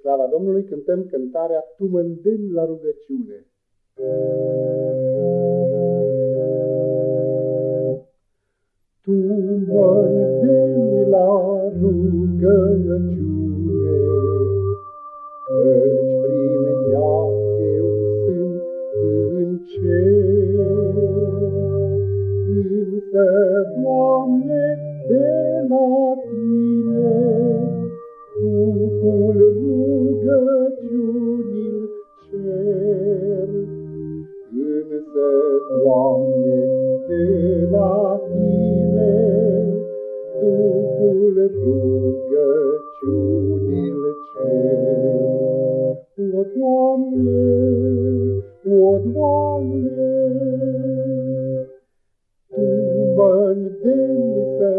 slava Domnului, cântăm cântarea Tu mă la rugăciune. Tu mă la rugăciune, Căci prin ea eu sunt în cer. Însă, Doamne, de la Doamne, de la Tine, Duhul rugăciunil cer. O, Doamne, o, Doamne, Tu mă îndemni să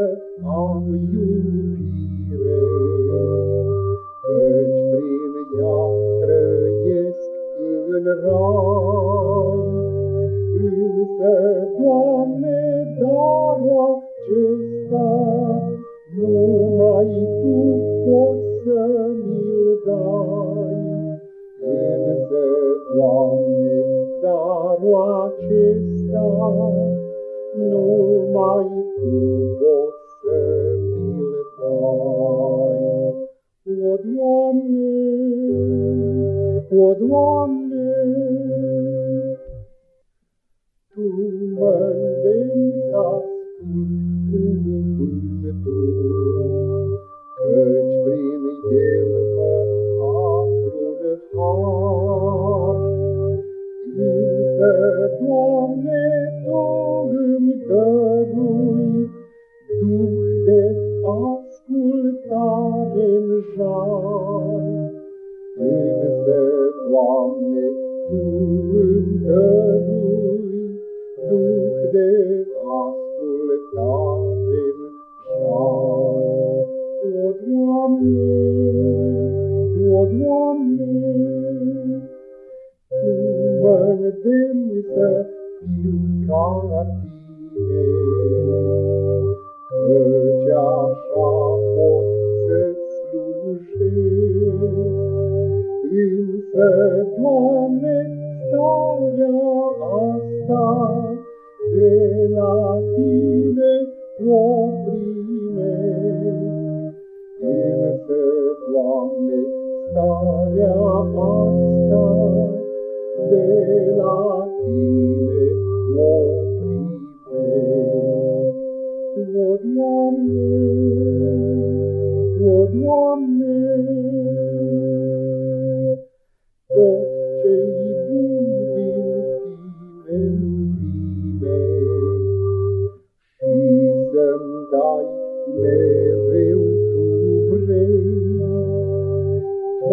am iubire, Căci prin ea trăiesc în rai, Însă, Doamne, darul acesta, numai Tu poți să mi-l dai. Însă, Doamne, darul acesta, numai Tu poți să mi-l dai. O, Doamne, o, Doamne, Însă, Doamne, Tu îmi dărui de ascultare în jar. O, Doamne, o, Doamne, Tu mă îndemni să fiu ca Tine, Căci așa starea asta de la tine o primesc. O, Doamne, o, Doamne, tot ce-i bun din tine dai, mereu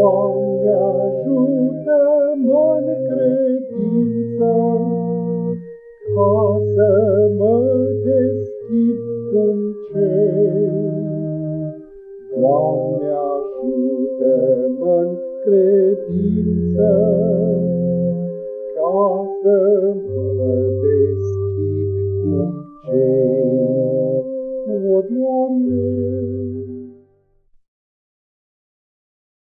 Doamne, ajută-mă în credință, ca să mă deschid cum cei. Doamne, ajută-mă în credință, ca să mă deschid cum cei.